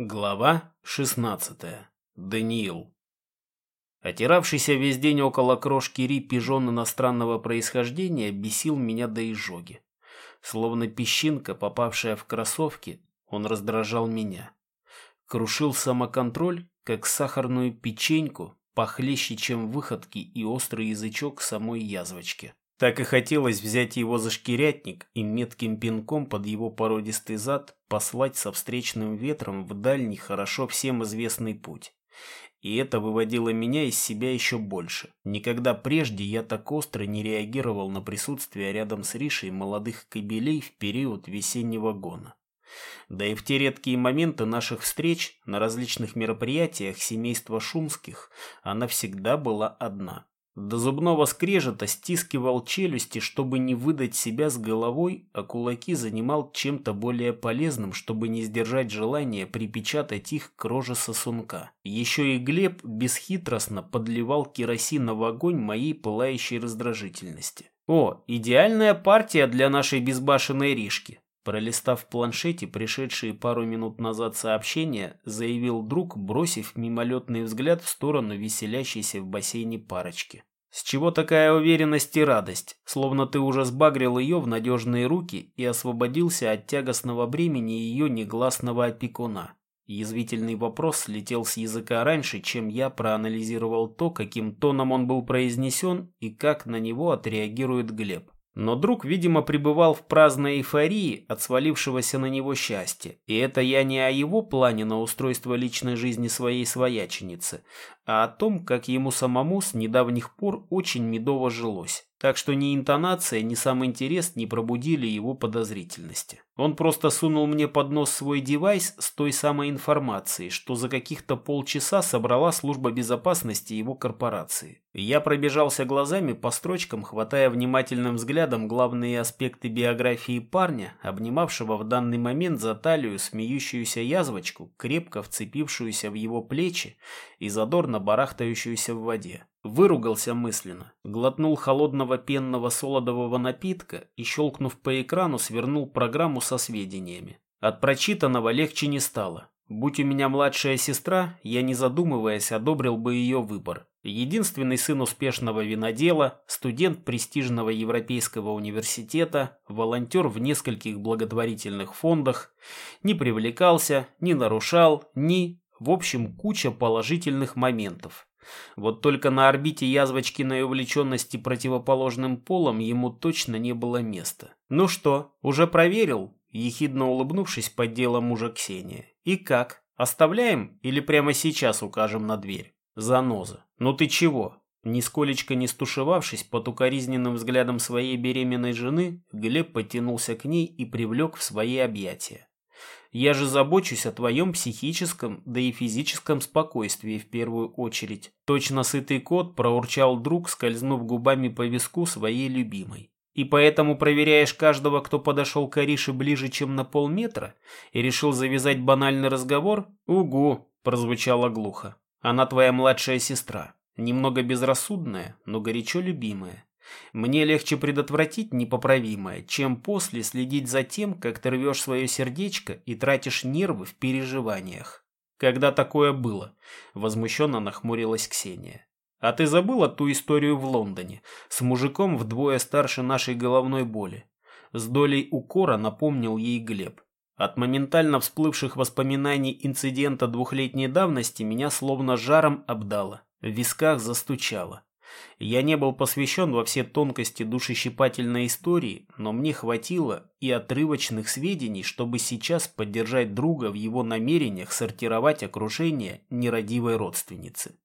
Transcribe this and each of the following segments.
Глава 16. Даниил. Отиравшийся весь день около крошки Ри пижон иностранного происхождения бесил меня до изжоги. Словно песчинка, попавшая в кроссовки, он раздражал меня. Крушил самоконтроль, как сахарную печеньку, похлеще, чем выходки и острый язычок самой язвочки. Так и хотелось взять его за шкирятник и метким пинком под его породистый зад послать со встречным ветром в дальний, хорошо всем известный путь. И это выводило меня из себя еще больше. Никогда прежде я так остро не реагировал на присутствие рядом с Ришей молодых кобелей в период весеннего гона. Да и в те редкие моменты наших встреч на различных мероприятиях семейства Шумских она всегда была одна. До зубного скрежета стискивал челюсти, чтобы не выдать себя с головой, а кулаки занимал чем-то более полезным, чтобы не сдержать желание припечатать их к роже сосунка. Еще и Глеб бесхитростно подливал керосин в огонь моей пылающей раздражительности. «О, идеальная партия для нашей безбашенной Ришки!» Пролистав в планшете пришедшие пару минут назад сообщения, заявил друг, бросив мимолетный взгляд в сторону веселящейся в бассейне парочки. С чего такая уверенность и радость, словно ты уже сбагрил ее в надежные руки и освободился от тягостного бремени ее негласного опекуна? Язвительный вопрос слетел с языка раньше, чем я проанализировал то, каким тоном он был произнесен и как на него отреагирует Глеб. Но друг, видимо, пребывал в праздной эйфории от свалившегося на него счастья. И это я не о его плане на устройство личной жизни своей свояченицы, а о том, как ему самому с недавних пор очень медово жилось. Так что ни интонация, ни сам интерес не пробудили его подозрительности. Он просто сунул мне под нос свой девайс с той самой информацией, что за каких-то полчаса собрала служба безопасности его корпорации. Я пробежался глазами по строчкам, хватая внимательным взглядом главные аспекты биографии парня, обнимавшего в данный момент за талию смеющуюся язвочку, крепко вцепившуюся в его плечи и задорно барахтающуюся в воде. Выругался мысленно, глотнул холодного пенного солодового напитка и, щелкнув по экрану, свернул программу со сведениями. От прочитанного легче не стало. Будь у меня младшая сестра, я не задумываясь одобрил бы ее выбор. Единственный сын успешного винодела, студент престижного европейского университета, волонтер в нескольких благотворительных фондах, не привлекался, не нарушал, ни... В общем, куча положительных моментов. Вот только на орбите язвочкиной увлеченности противоположным полом ему точно не было места. «Ну что, уже проверил?» Ехидно улыбнувшись, поддела мужа Ксения. «И как? Оставляем или прямо сейчас укажем на дверь?» «Заноза. Ну ты чего?» Нисколечко не стушевавшись под укоризненным взглядом своей беременной жены, Глеб потянулся к ней и привлек в свои объятия. Я же забочусь о твоем психическом, да и физическом спокойствии в первую очередь. Точно сытый кот проурчал друг, скользнув губами по виску своей любимой. И поэтому проверяешь каждого, кто подошел к Арише ближе, чем на полметра, и решил завязать банальный разговор? Угу, прозвучало глухо. Она твоя младшая сестра. Немного безрассудная, но горячо любимая. Мне легче предотвратить непоправимое, чем после следить за тем, как ты рвешь свое сердечко и тратишь нервы в переживаниях. Когда такое было? Возмущенно нахмурилась Ксения. А ты забыла ту историю в Лондоне с мужиком вдвое старше нашей головной боли? С долей укора напомнил ей Глеб. От моментально всплывших воспоминаний инцидента двухлетней давности меня словно жаром обдало. В висках застучало. Я не был посвящен во все тонкости душещипательной истории, но мне хватило и отрывочных сведений, чтобы сейчас поддержать друга в его намерениях сортировать окружение нерадивой родственницы.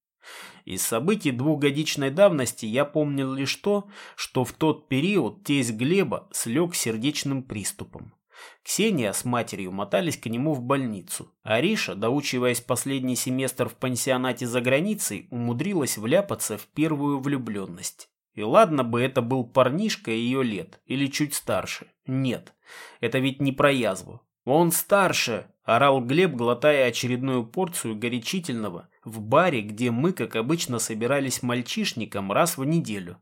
Из событий двухгодичной давности я помнил лишь то, что в тот период тесть Глеба слег сердечным приступом. Ксения с матерью мотались к нему в больницу. Ариша, доучиваясь последний семестр в пансионате за границей, умудрилась вляпаться в первую влюбленность. И ладно бы это был парнишка ее лет, или чуть старше. Нет, это ведь не про язву. «Он старше!» – орал Глеб, глотая очередную порцию горячительного в баре, где мы, как обычно, собирались мальчишником раз в неделю.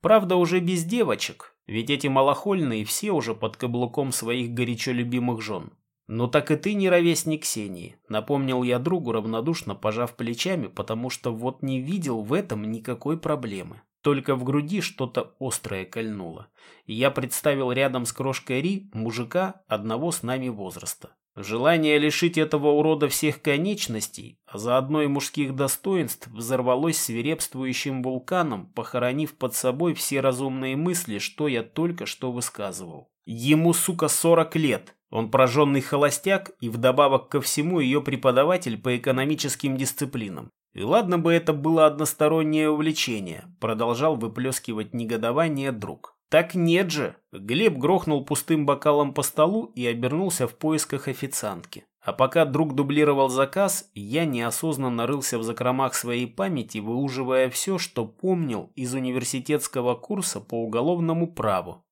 Правда, уже без девочек, ведь эти малохольные все уже под каблуком своих горячо любимых жен. «Ну так и ты не ровесник Ксении», — напомнил я другу, равнодушно пожав плечами, потому что вот не видел в этом никакой проблемы. Только в груди что-то острое кольнуло. Я представил рядом с крошкой Ри мужика одного с нами возраста. Желание лишить этого урода всех конечностей, а заодно и мужских достоинств, взорвалось свирепствующим вулканом, похоронив под собой все разумные мысли, что я только что высказывал. Ему, сука, 40 лет. Он прожженный холостяк и вдобавок ко всему ее преподаватель по экономическим дисциплинам. И ладно бы это было одностороннее увлечение, продолжал выплескивать негодование друг. Так нет же. Глеб грохнул пустым бокалом по столу и обернулся в поисках официантки. А пока друг дублировал заказ, я неосознанно рылся в закромах своей памяти, выуживая все, что помнил из университетского курса по уголовному праву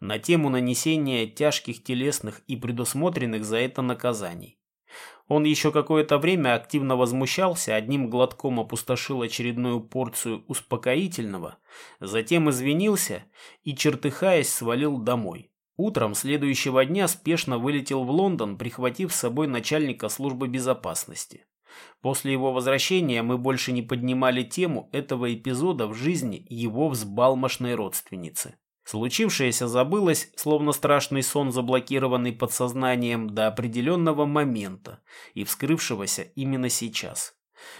на тему нанесения тяжких телесных и предусмотренных за это наказаний. Он еще какое-то время активно возмущался, одним глотком опустошил очередную порцию успокоительного, затем извинился и, чертыхаясь, свалил домой. Утром следующего дня спешно вылетел в Лондон, прихватив с собой начальника службы безопасности. После его возвращения мы больше не поднимали тему этого эпизода в жизни его взбалмошной родственницы. Случившееся забылось, словно страшный сон, заблокированный подсознанием до определенного момента и вскрывшегося именно сейчас.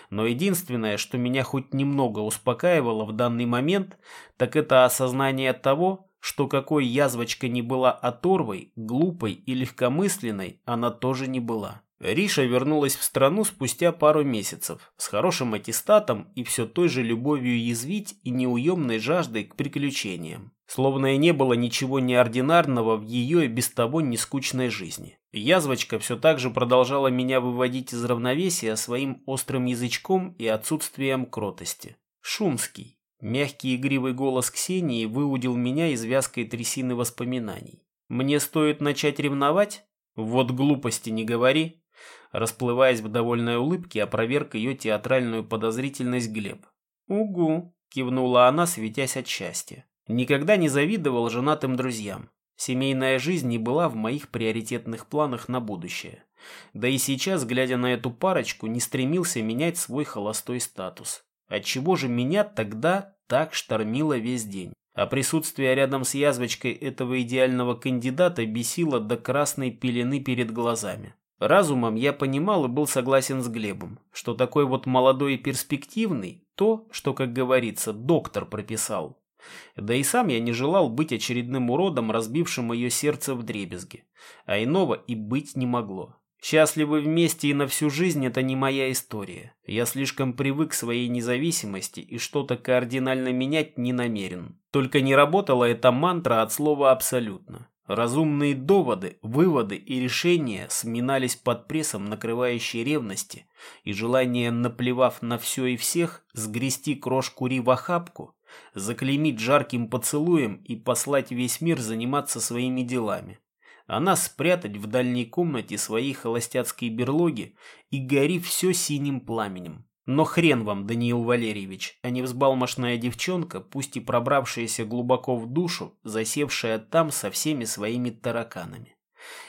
Но единственное, что меня хоть немного успокаивало в данный момент, так это осознание того, что какой язвочка не была оторвой, глупой и легкомысленной, она тоже не была. Риша вернулась в страну спустя пару месяцев, с хорошим аттестатом и все той же любовью язвить и неуемной жаждой к приключениям. Словно и не было ничего неординарного в ее и без того нескучной жизни. Язвочка все так же продолжала меня выводить из равновесия своим острым язычком и отсутствием кротости. Шумский. Мягкий игривый голос Ксении выудил меня из вязкой трясины воспоминаний. «Мне стоит начать ревновать? Вот глупости не говори!» Расплываясь в довольной улыбке, опроверг ее театральную подозрительность Глеб. «Угу», – кивнула она, светясь от счастья. Никогда не завидовал женатым друзьям. Семейная жизнь не была в моих приоритетных планах на будущее. Да и сейчас, глядя на эту парочку, не стремился менять свой холостой статус. Отчего же меня тогда так штормило весь день? А присутствие рядом с язвочкой этого идеального кандидата бесило до красной пелены перед глазами. Разумом я понимал и был согласен с Глебом, что такой вот молодой и перспективный – то, что, как говорится, доктор прописал. Да и сам я не желал быть очередным уродом, разбившим ее сердце в дребезги. А иного и быть не могло. Счастливы вместе и на всю жизнь – это не моя история. Я слишком привык к своей независимости и что-то кардинально менять не намерен. Только не работала эта мантра от слова «абсолютно». Разумные доводы, выводы и решения сминались под прессом накрывающей ревности и желание, наплевав на все и всех, сгрести крошку Ри в охапку заклеймить жарким поцелуем и послать весь мир заниматься своими делами. А нас спрятать в дальней комнате своей холостяцкой берлоги и гори все синим пламенем. Но хрен вам, Даниил Валерьевич, а не взбалмошная девчонка, пусть и пробравшаяся глубоко в душу, засевшая там со всеми своими тараканами.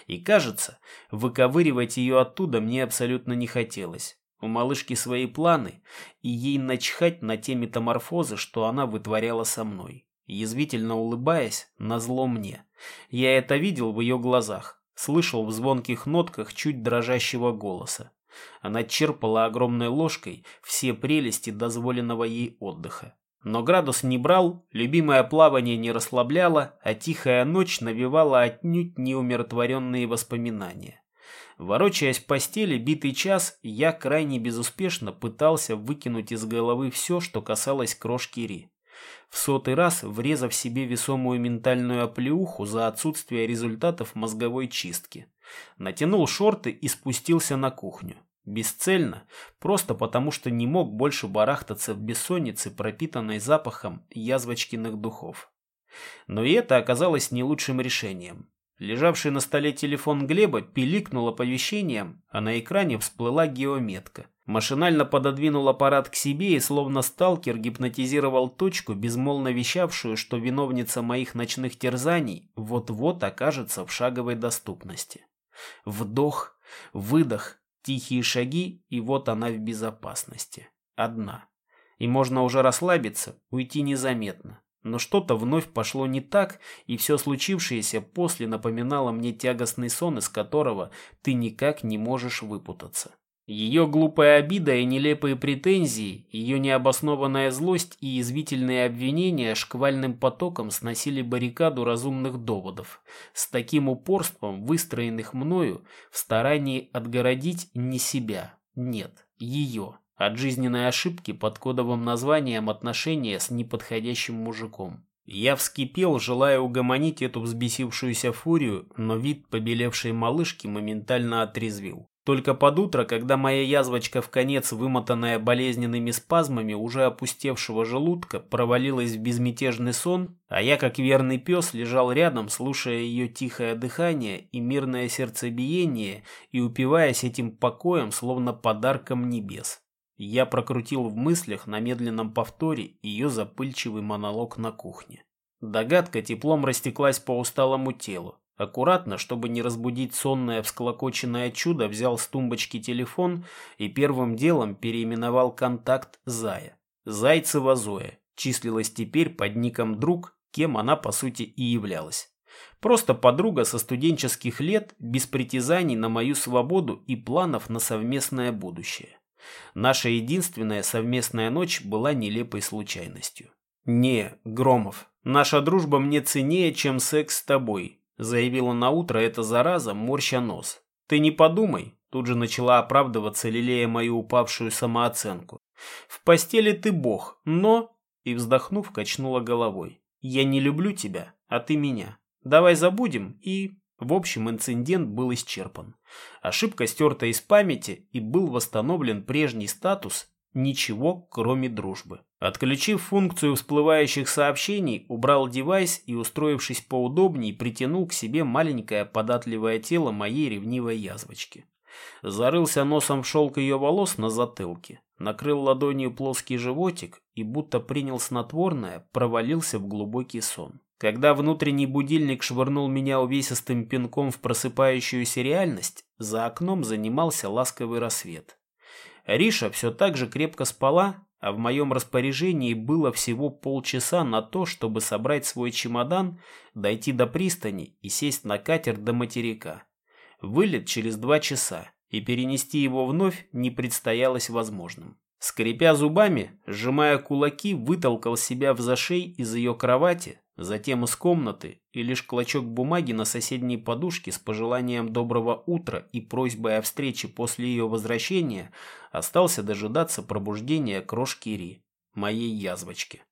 И кажется, выковыривать ее оттуда мне абсолютно не хотелось. У малышки свои планы, и ей начхать на те метаморфозы, что она вытворяла со мной. Язвительно улыбаясь, назло мне. Я это видел в ее глазах, слышал в звонких нотках чуть дрожащего голоса. Она черпала огромной ложкой все прелести дозволенного ей отдыха. Но градус не брал, любимое плавание не расслабляло, а тихая ночь навевала отнюдь неумиротворенные воспоминания. Ворочаясь в постели битый час, я крайне безуспешно пытался выкинуть из головы все, что касалось крошки Ри. В сотый раз врезав себе весомую ментальную оплеуху за отсутствие результатов мозговой чистки. Натянул шорты и спустился на кухню. Бесцельно, просто потому что не мог больше барахтаться в бессоннице, пропитанной запахом язвочкиных духов. Но и это оказалось не лучшим решением. Лежавший на столе телефон Глеба пиликнул оповещением, а на экране всплыла геометка. Машинально пододвинул аппарат к себе и словно сталкер гипнотизировал точку, безмолвно вещавшую, что виновница моих ночных терзаний вот-вот окажется в шаговой доступности. Вдох, выдох, тихие шаги, и вот она в безопасности. Одна. И можно уже расслабиться, уйти незаметно. Но что-то вновь пошло не так, и все случившееся после напоминало мне тягостный сон, из которого ты никак не можешь выпутаться. Ее глупая обида и нелепые претензии, ее необоснованная злость и язвительные обвинения шквальным потоком сносили баррикаду разумных доводов, с таким упорством, выстроенных мною в старании отгородить не себя, нет, ее, от жизненной ошибки под кодовым названием отношения с неподходящим мужиком. Я вскипел, желая угомонить эту взбесившуюся фурию, но вид побелевшей малышки моментально отрезвил. Только под утро, когда моя язвочка в конец, вымотанная болезненными спазмами уже опустевшего желудка, провалилась в безмятежный сон, а я, как верный пес, лежал рядом, слушая ее тихое дыхание и мирное сердцебиение и упиваясь этим покоем, словно подарком небес. Я прокрутил в мыслях на медленном повторе ее запыльчивый монолог на кухне. Догадка теплом растеклась по усталому телу. Аккуратно, чтобы не разбудить сонное всклокоченное чудо, взял с тумбочки телефон и первым делом переименовал контакт Зая. Зайцева Зоя числилась теперь под ником «Друг», кем она по сути и являлась. Просто подруга со студенческих лет, без притязаний на мою свободу и планов на совместное будущее. Наша единственная совместная ночь была нелепой случайностью. «Не, Громов, наша дружба мне ценнее, чем секс с тобой», заявила на утро эта зараза, морща нос. «Ты не подумай», тут же начала оправдываться, лелея мою упавшую самооценку. «В постели ты бог, но...» И вздохнув, качнула головой. «Я не люблю тебя, а ты меня. Давай забудем и...» В общем, инцидент был исчерпан. Ошибка стерта из памяти и был восстановлен прежний статус Ничего, кроме дружбы. Отключив функцию всплывающих сообщений, убрал девайс и, устроившись поудобней, притянул к себе маленькое податливое тело моей ревнивой язвочки. Зарылся носом в шелк ее волос на затылке, накрыл ладонью плоский животик и, будто принял снотворное, провалился в глубокий сон. Когда внутренний будильник швырнул меня увесистым пинком в просыпающуюся реальность, за окном занимался ласковый рассвет. Риша все так же крепко спала, а в моем распоряжении было всего полчаса на то, чтобы собрать свой чемодан, дойти до пристани и сесть на катер до материка. Вылет через два часа, и перенести его вновь не предстоялось возможным. Скрипя зубами, сжимая кулаки, вытолкал себя в зашей из ее кровати, затем из комнаты, и лишь клочок бумаги на соседней подушке с пожеланием доброго утра и просьбой о встрече после ее возвращения остался дожидаться пробуждения крошки Ри, моей язвочки.